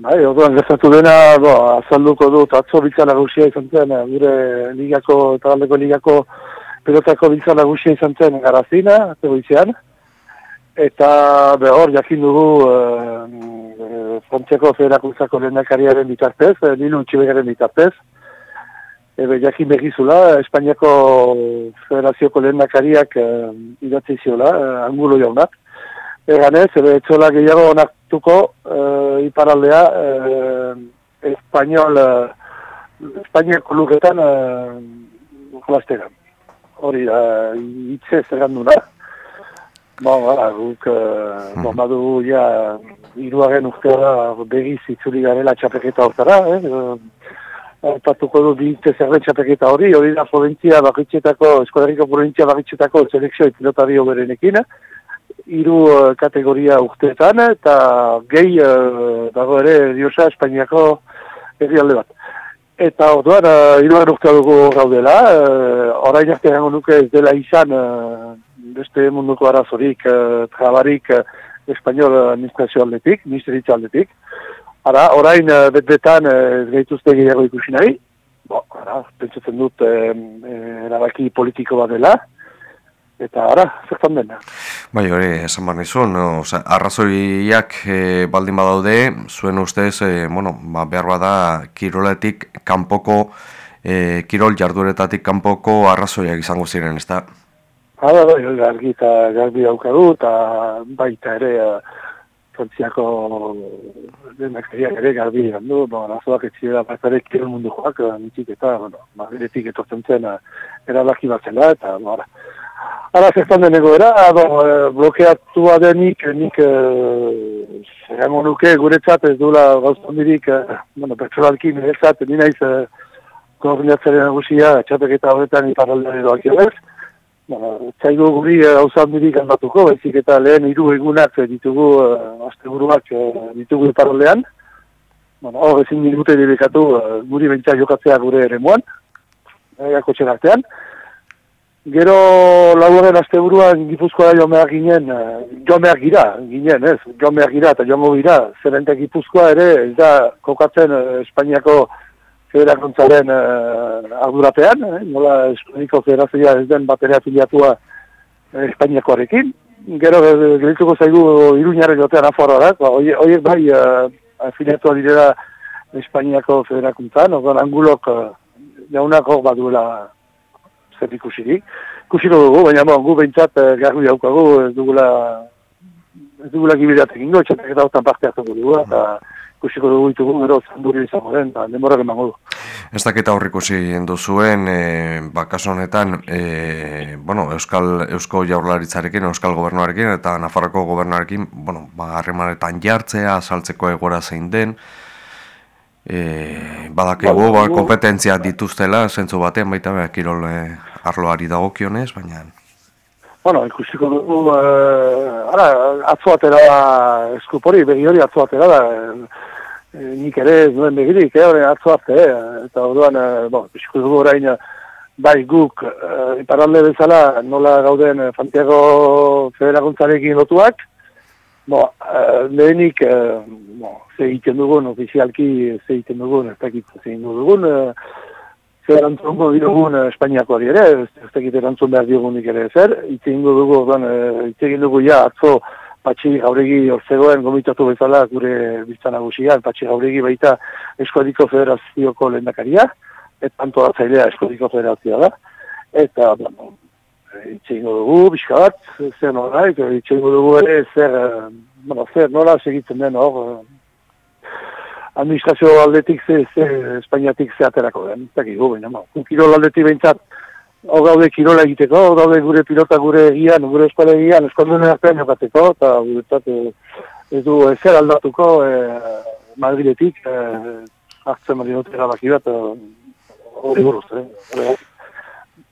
Bai, orduan gertatu dena, bo, azalduko dut, atzo biltzala guzia izan zen, eh, gure ligako, eta galdeko ligako pelotako biltzala guzia izan zen garazina, atzo. Eta, behor, jakin dugu, e, Frantziako federakuntzako lehendakariaren bitartez, e, Lilo Txibegaren bitartez. Ebe, jakin begizula, Espainiako federazioko lehendakariak e, idatzi ziola, e, angulo jaunak. Egan ez, ebe, etxola gehiago onartuko e, iparaldea e, Espainiol e, Espainiako luketan e, klasteran. Hori da, hitze zegan duna. Ba, ba, guk, e, mm -hmm. badu, ja, iruaren urtea begiz itzuli garela txapeketa hortara, eh? Patuko du bihitze zerren txapeketa hori, hori da provintzia bakitxetako, eskolariko provintzia bakitxetako selekzio pilotari oberenekin, eh? Hiru uh, kategoria urteetan eta gehi uh, dago ere diosa Espainiako herrialde bat. Eta orduan, uh, iruan urtea dugu gaudela, uh, orain arte gango nuke ez dela izan uh, beste munduko arazorik, uh, trabarik uh, espainiol administrazio aldetik, ministeritza aldetik. Ara, orain uh, bet-betan uh, gaituzte gehiago ikusi nahi, Bo, ara, pentsatzen dut eh, erabaki politiko bat dela, eta ara, zertan dena. Bai, hori, esan behar nizun, no? arrazoiak e, baldin badaude, zuen ustez, e, bueno, ba, behar bada, kiroletik kanpoko, e, kirol jarduretatik kanpoko arrazoiak izango ziren, ez da? Hala, bai, gargi eta garbi daukagu, eta baita ere, Frantziako denak ere garbi du, no, arazoak etzira bat ere kirol mundu joak, nitik eta, bueno, magiretik etortzen zen, erabaki bat zela, eta, no, Ara zertan denego era, eh, blokeatu adenik, nik, eh, nuke guretzat ez duela gauztan dirik, eh, bueno, pertsolalki niretzat, nina iz, eh, koordinatzaren nagusia, txapeketa horretan iparaldean edo akionez. Bueno, txaigo guri dirik handatuko, baizik eta lehen hiru egunak ditugu, eh, azte eh, ditugu iparaldean. Bueno, hor ezin digute dirikatu eh, guri bentsa jokatzea gure ere muan, eh, artean. Gero lauren asteburuan Gipuzkoa jomeak ginen, uh, jomeak gira, ginen, ez, jomeak gira eta jomo gira, zerente Gipuzkoa ere, ez da kokatzen uh, Espainiako federakontzaren uh, ardurapean, eh? nola Espainiko federazioa ez den baterea afiliatua uh, Espainiakoarekin. Gero, gelituko zaigu iruñaren jotean aforra da, ba, horiek bai uh, afiliatua direla Espainiako federakuntzan, ogan angulok uh, jaunako baduela zer ikusirik. Ikusiko dugu, baina bon, gu behintzat e, garbi daukagu, ez dugula, ez dugula gibideat egingo, txatak eta hortan parte hartu dugu, eta ikusiko dugu ditugu, gero zanduri izango den, eta demora emango du. Ez dakita hor ikusi duzuen, e, ba, kaso honetan, e, bueno, Euskal, Eusko Jaurlaritzarekin, Euskal Gobernuarekin, eta Nafarroko Gobernuarekin, bueno, ba, harremanetan jartzea, saltzeko egora zein den, e, badakigu, ba, kompetentzia dituztela, zentzu batean baita behar kirol arloari dagokionez, baina... Bueno, ikusiko dugu, eh, ara, atzo atera eskupori, begi hori atzo atera da, eh, nik ere duen begirik, eh, hori atzo arte, eh, eta orduan, eh, bon, ikusiko dugu orain, bai guk, eh, iparalde bezala, nola gauden eh, Santiago Federakuntzarekin lotuak, bo, eh, lehenik, eh, bo, ze egiten dugun, ofizialki ze egiten dugun, ez dakit ze egiten dugun, eh, ze erantzungo dugun eh, Espainiako hori ere, ez dakit erantzun behar diogunik ere zer, ingo dugu, dan, eh, itse dugu ja, atzo, patxi gauregi orzegoen gomitatu bezala gure biztan agusian, patxi gauregi baita Eskodiko Federazioko lehendakaria, eta antolatzailea Eskodiko Federazioa da, eta, bueno, itse ingo dugu, bizka bat, zer itse ingo dugu ere, zer, bueno, zer nola segitzen den hor, administrazio aldetik ze, ze Espainiatik ze aterako den, ez dakik baina ma. Kirol aldetik behintzat, hor gaude kirola egiteko, hor gaude gure pilota gure egian, gure eskuale egian, eskonduen artean jokateko, eta gure e, ez du ezer aldatuko e, Madridetik, e, hartzen marinote erabaki bat, hori buruz, eh?